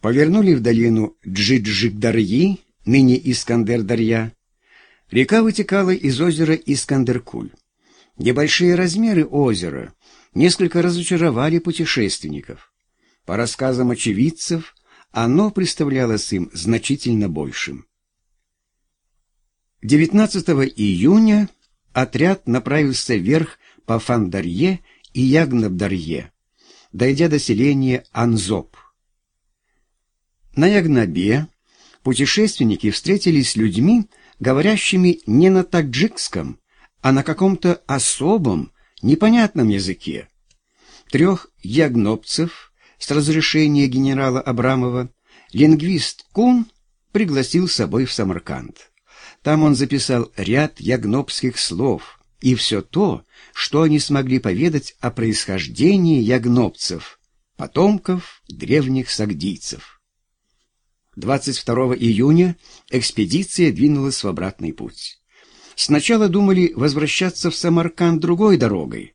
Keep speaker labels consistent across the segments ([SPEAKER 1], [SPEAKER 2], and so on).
[SPEAKER 1] Повернули в долину Джиджик-Дарьи, ныне Искандер-Дарья. Река вытекала из озера Искандер-Куль. Небольшие размеры озера несколько разочаровали путешественников. По рассказам очевидцев, оно представлялось им значительно большим. 19 июня отряд направился вверх по Фандарье и Ягнабдарье, дойдя до селения Анзоп. На Ягнабе путешественники встретились с людьми, говорящими не на таджикском, а на каком-то особом, непонятном языке. Трех ягнопцев с разрешения генерала Абрамова лингвист Кун пригласил с собой в Самарканд. Там он записал ряд ягнопских слов и все то, что они смогли поведать о происхождении ягнопцев, потомков древних сагдийцев. 22 июня экспедиция двинулась в обратный путь. Сначала думали возвращаться в Самарканд другой дорогой.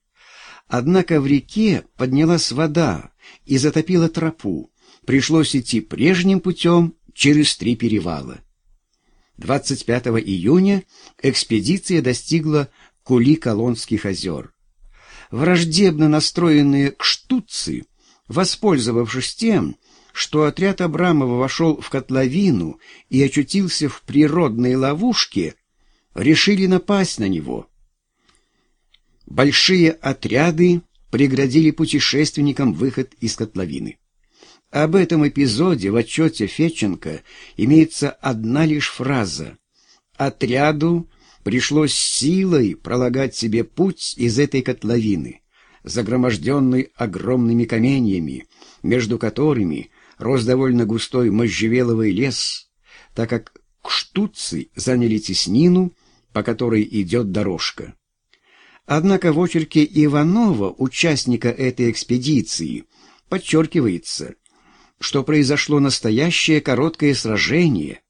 [SPEAKER 1] Однако в реке поднялась вода и затопила тропу. Пришлось идти прежним путем через три перевала. 25 июня экспедиция достигла Кули-Колонских озер. Враждебно настроенные кштутцы, воспользовавшись тем, что отряд Абрамова вошел в котловину и очутился в природной ловушке, решили напасть на него. Большие отряды преградили путешественникам выход из котловины. Об этом эпизоде в отчете Фетченко имеется одна лишь фраза. Отряду пришлось силой пролагать себе путь из этой котловины, загроможденной огромными каменьями, между которыми рос довольно густой можжевеловый лес, так как кштутцы заняли теснину, по которой идет дорожка. Однако в очерке Иванова, участника этой экспедиции, подчеркивается, что произошло настоящее короткое сражение.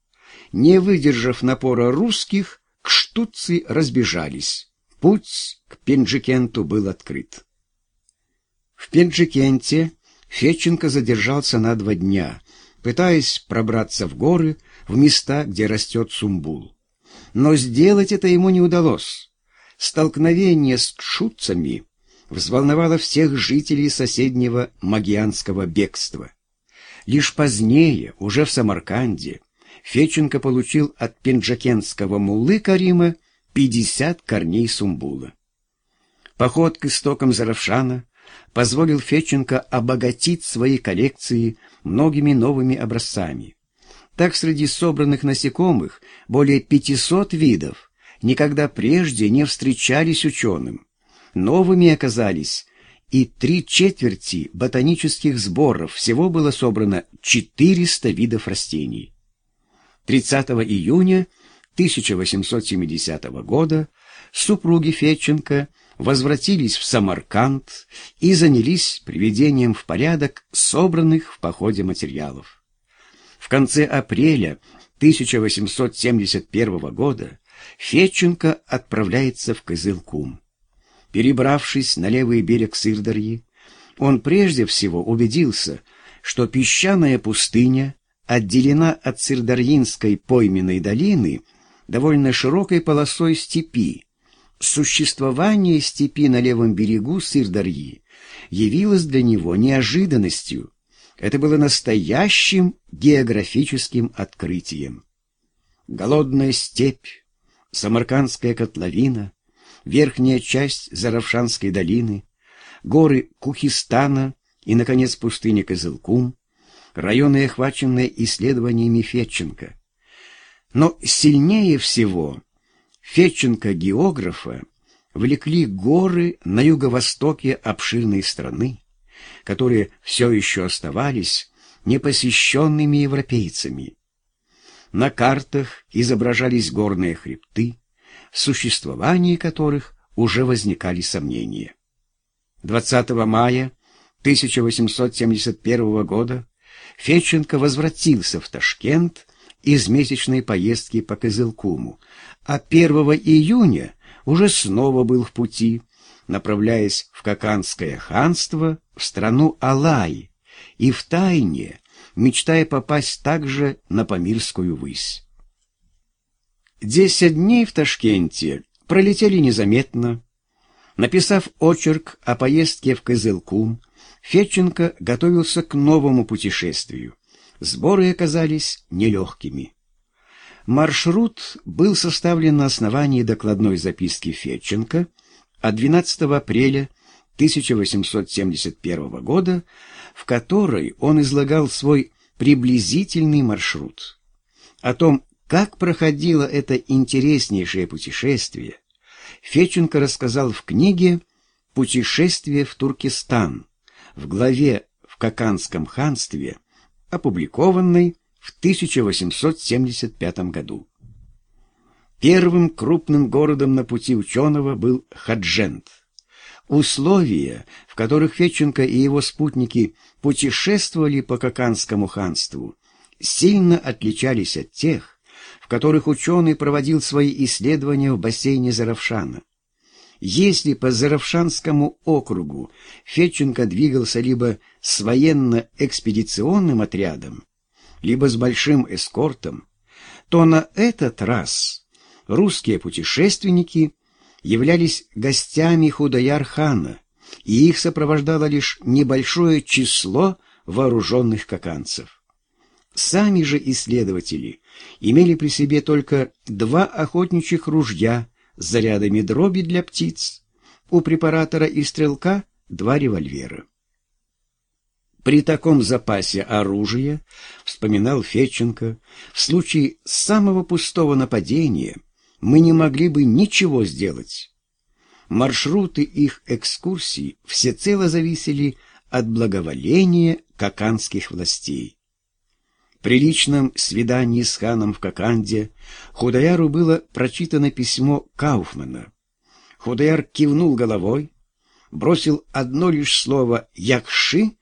[SPEAKER 1] Не выдержав напора русских, кштутцы разбежались. Путь к Пенджикенту был открыт. В Пенджикенте Фетченко задержался на два дня, пытаясь пробраться в горы, в места, где растет сумбул. Но сделать это ему не удалось. Столкновение с кшутцами взволновало всех жителей соседнего магианского бегства. Лишь позднее, уже в Самарканде, Феченко получил от пенджакенского муллы Карима 50 корней сумбула. Поход к истокам Заравшана позволил Феченко обогатить свои коллекции многими новыми образцами. Так среди собранных насекомых более 500 видов никогда прежде не встречались ученым. Новыми оказались и три четверти ботанических сборов. Всего было собрано 400 видов растений. 30 июня 1870 года супруги Фетченко возвратились в Самарканд и занялись приведением в порядок собранных в походе материалов. В конце апреля 1871 года Фетченко отправляется в Кызылкум. Перебравшись на левый берег Сырдарьи, он прежде всего убедился, что песчаная пустыня отделена от Сырдарьинской пойменной долины довольно широкой полосой степи, Существование степи на левом берегу Сырдарьи явилось для него неожиданностью. Это было настоящим географическим открытием. Голодная степь, Самаркандская котловина, верхняя часть Заравшанской долины, горы Кухистана и, наконец, пустыня Козылкум, районы, охваченные исследованиями Фетченко. Но сильнее всего Фетченко-географа влекли горы на юго-востоке обширной страны, которые все еще оставались непосещенными европейцами. На картах изображались горные хребты, в существовании которых уже возникали сомнения. 20 мая 1871 года Фетченко возвратился в Ташкент из месячной поездки по Кызылкуму, а 1 июня уже снова был в пути, направляясь в Каканское ханство, в страну Алай, и в тайне мечтая попасть также на Памирскую высь. Десять дней в Ташкенте пролетели незаметно. Написав очерк о поездке в Кызылкум, Федченко готовился к новому путешествию. Сборы оказались нелегкими. Маршрут был составлен на основании докладной записки Федченко от 12 апреля 1871 года, в которой он излагал свой приблизительный маршрут. О том, как проходило это интереснейшее путешествие, Феченко рассказал в книге «Путешествие в Туркестан» в главе «В Каканском ханстве», опубликованной в 1875 году. Первым крупным городом на пути ученого был Хаджент. Условия, в которых Феченко и его спутники путешествовали по Каканскому ханству, сильно отличались от тех, в которых ученый проводил свои исследования в бассейне Заравшана. Если по Заравшанскому округу Федченко двигался либо с военно-экспедиционным отрядом, либо с большим эскортом, то на этот раз русские путешественники являлись гостями Худаяр-хана, и их сопровождало лишь небольшое число вооруженных каканцев. Сами же исследователи имели при себе только два охотничьих ружья зарядами дроби для птиц, у препаратора и стрелка два револьвера. При таком запасе оружия, вспоминал Федченко, в случае самого пустого нападения мы не могли бы ничего сделать. Маршруты их экскурсий всецело зависели от благоволения каканских властей. При личном свидании с ханом в Коканде Худояру было прочитано письмо Кауфмана. Худояр кивнул головой, бросил одно лишь слово «якши»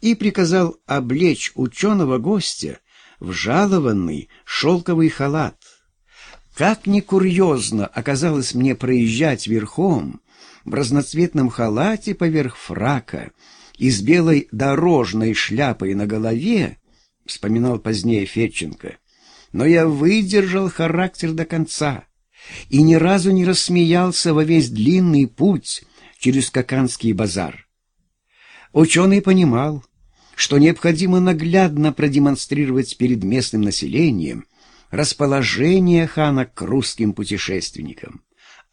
[SPEAKER 1] и приказал облечь ученого гостя в жалованный шелковый халат. Как ни курьезно оказалось мне проезжать верхом в разноцветном халате поверх фрака и с белой дорожной шляпой на голове, — вспоминал позднее Федченко. «Но я выдержал характер до конца и ни разу не рассмеялся во весь длинный путь через Коканский базар. Ученый понимал, что необходимо наглядно продемонстрировать перед местным населением расположение хана к русским путешественникам.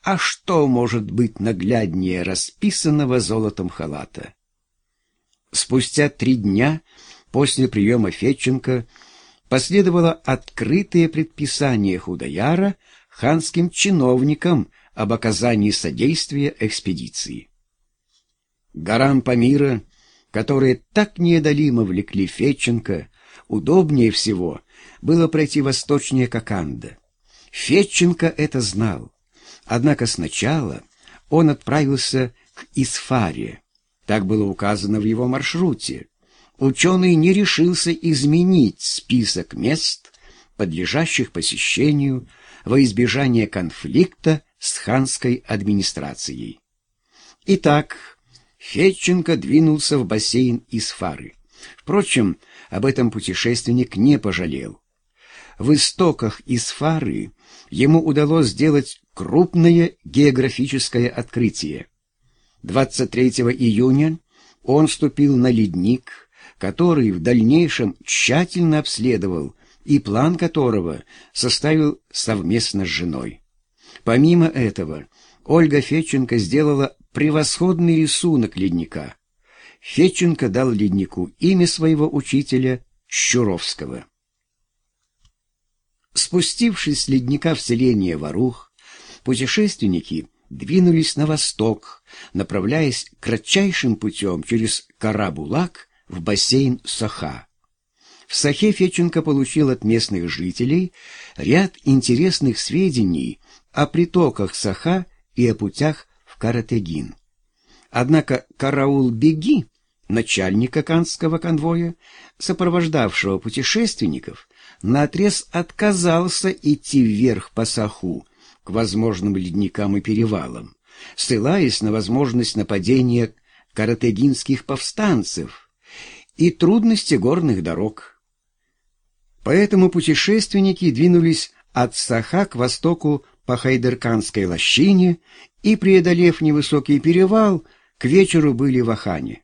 [SPEAKER 1] А что может быть нагляднее расписанного золотом халата? Спустя три дня После приема Федченко последовало открытое предписание Худаяра ханским чиновникам об оказании содействия экспедиции. Горам Памира, которые так неодолимо влекли Федченко, удобнее всего было пройти восточнее Коканда. Федченко это знал, однако сначала он отправился к Исфаре, так было указано в его маршруте, ученый не решился изменить список мест, подлежащих посещению во избежание конфликта с ханской администрацией. Итак, Федченко двинулся в бассейн из Фары. Впрочем, об этом путешественник не пожалел. В истоках из Фары ему удалось сделать крупное географическое открытие. 23 июня он вступил на ледник, который в дальнейшем тщательно обследовал и план которого составил совместно с женой. Помимо этого, Ольга Федченко сделала превосходный рисунок ледника. Федченко дал леднику имя своего учителя Щуровского. Спустившись с ледника в селение Варух, путешественники двинулись на восток, направляясь кратчайшим путем через Карабулак в бассейн Саха. В Сахе Федченко получил от местных жителей ряд интересных сведений о притоках Саха и о путях в Каратегин. Однако Караул-Беги, начальника канского конвоя, сопровождавшего путешественников, наотрез отказался идти вверх по Саху к возможным ледникам и перевалам, ссылаясь на возможность нападения каратегинских повстанцев – и трудности горных дорог. Поэтому путешественники двинулись от Саха к востоку по Хайдерканской лощине и, преодолев невысокий перевал, к вечеру были в Ахане.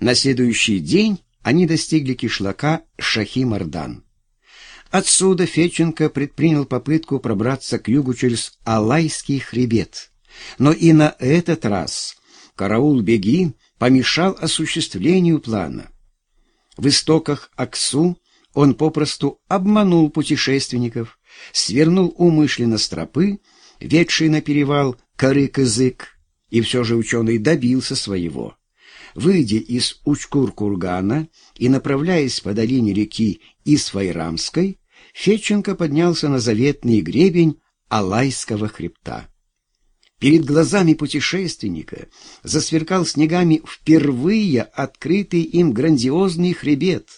[SPEAKER 1] На следующий день они достигли кишлака Шахи-Мардан. Отсюда Феченко предпринял попытку пробраться к югу через Алайский хребет. Но и на этот раз караул-беги помешал осуществлению плана. В истоках Аксу он попросту обманул путешественников, свернул умышленно с тропы, ведший на перевал корык-язык, и все же ученый добился своего. Выйдя из Учкур-Кургана и направляясь по долине реки Исвайрамской, Федченко поднялся на заветный гребень Алайского хребта. Перед глазами путешественника засверкал снегами впервые открытый им грандиозный хребет,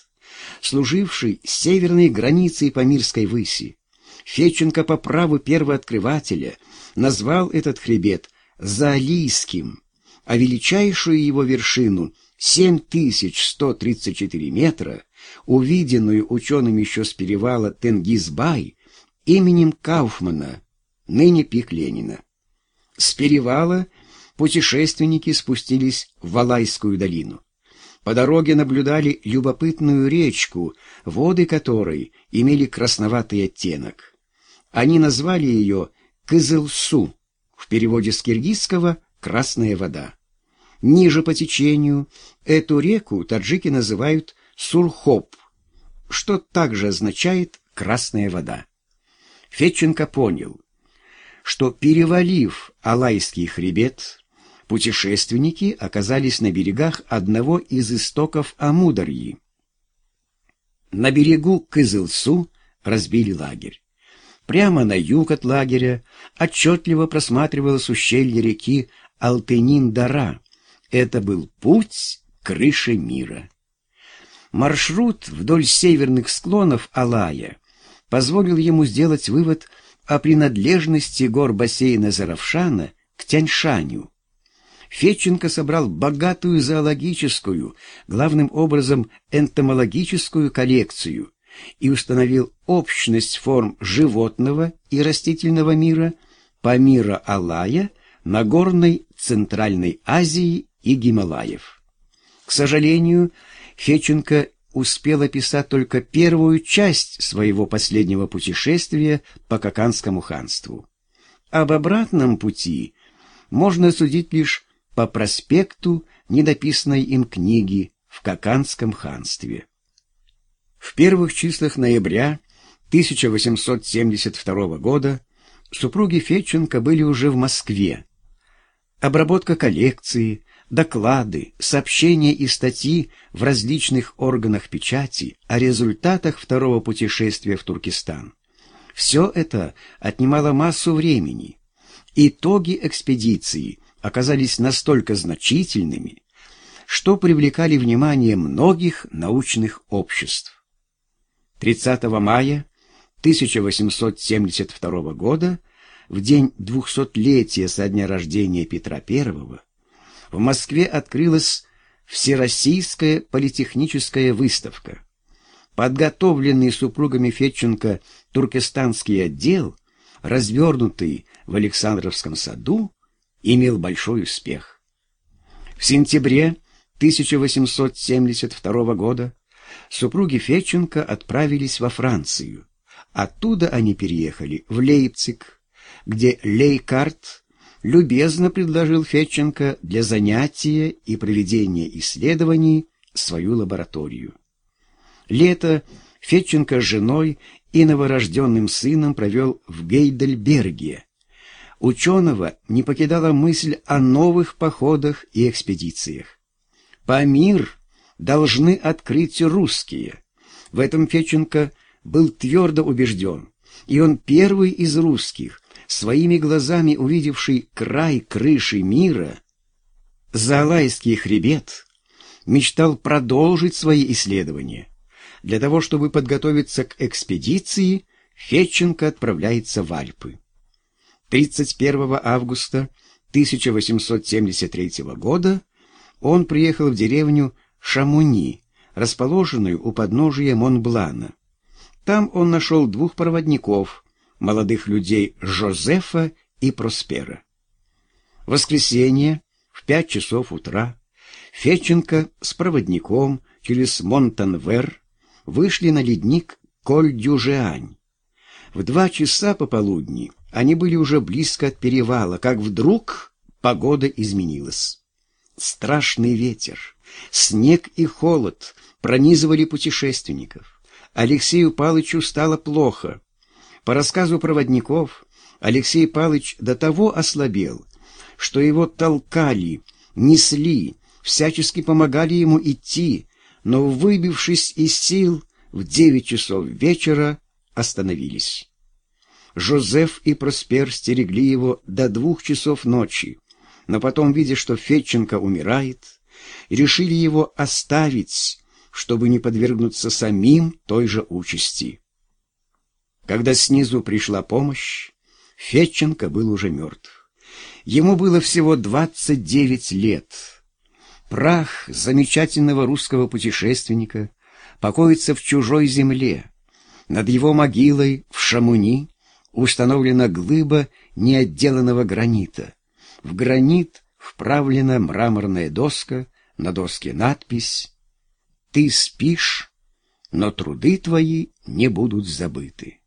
[SPEAKER 1] служивший северной границей Памирской выси. Федченко по праву первооткрывателя назвал этот хребет Заалийским, а величайшую его вершину 7134 метра, увиденную ученым еще с перевала Тенгизбай, именем Кауфмана, ныне пик Ленина. С перевала путешественники спустились в Валайскую долину. По дороге наблюдали любопытную речку, воды которой имели красноватый оттенок. Они назвали ее Кызылсу, в переводе с киргизского «красная вода». Ниже по течению эту реку таджики называют Сурхоп, что также означает «красная вода». Фетченко понял, что, перевалив Алайский хребет, путешественники оказались на берегах одного из истоков Амударьи. На берегу Кызылсу разбили лагерь. Прямо на юг от лагеря отчетливо просматривалось ущелье реки Алтынин-Дара. Это был путь крыши мира. Маршрут вдоль северных склонов Алая позволил ему сделать вывод о принадлежности гор бассейна Заравшана к Тяньшаню. Фетченко собрал богатую зоологическую, главным образом энтомологическую коллекцию и установил общность форм животного и растительного мира по мира Алая, Нагорной Центральной Азии и Гималаев. К сожалению, Феченко успел описать только первую часть своего последнего путешествия по Каканскому ханству. Об обратном пути можно судить лишь по проспекту недописанной им книги в Каканском ханстве. В первых числах ноября 1872 года супруги Фетченко были уже в Москве. Обработка коллекции, доклады, сообщения и статьи в различных органах печати о результатах второго путешествия в Туркестан. Все это отнимало массу времени. Итоги экспедиции оказались настолько значительными, что привлекали внимание многих научных обществ. 30 мая 1872 года, в день двухсотлетия со дня рождения Петра I, в Москве открылась Всероссийская политехническая выставка. Подготовленный супругами Фетченко туркестанский отдел, развернутый в Александровском саду, имел большой успех. В сентябре 1872 года супруги Фетченко отправились во Францию. Оттуда они переехали в Лейпциг, где Лейкарт любезно предложил Фетченко для занятия и проведения исследований свою лабораторию. Лето Фетченко с женой и новорожденным сыном провел в Гейдельберге. Ученого не покидала мысль о новых походах и экспедициях. Памир должны открыть русские. В этом Феченко был твердо убежден, и он первый из русских, своими глазами увидевший край крыши мира, Залайский хребет, мечтал продолжить свои исследования. Для того, чтобы подготовиться к экспедиции, Фетченко отправляется в Альпы. 31 августа 1873 года он приехал в деревню Шамуни расположенную у подножия Монблана. Там он нашел двух проводников, молодых людей Жозефа и Проспера. В воскресенье в пять часов утра Феченко с проводником через Монтанвер вышли на ледник Коль-Дюжеань. В два часа пополудни они были уже близко от перевала, как вдруг погода изменилась. Страшный ветер, снег и холод пронизывали путешественников. Алексею Палычу стало плохо. По рассказу проводников, Алексей Палыч до того ослабел, что его толкали, несли, всячески помогали ему идти, но, выбившись из сил, в девять часов вечера остановились. Жозеф и Проспер стерегли его до двух часов ночи, но потом, видя, что Федченко умирает, решили его оставить, чтобы не подвергнуться самим той же участи. Когда снизу пришла помощь, Федченко был уже мертв. Ему было всего 29 лет. Прах замечательного русского путешественника покоится в чужой земле. Над его могилой в Шамуни установлена глыба неотделанного гранита. В гранит вправлена мраморная доска, на доске надпись «Ты спишь, но труды твои не будут забыты».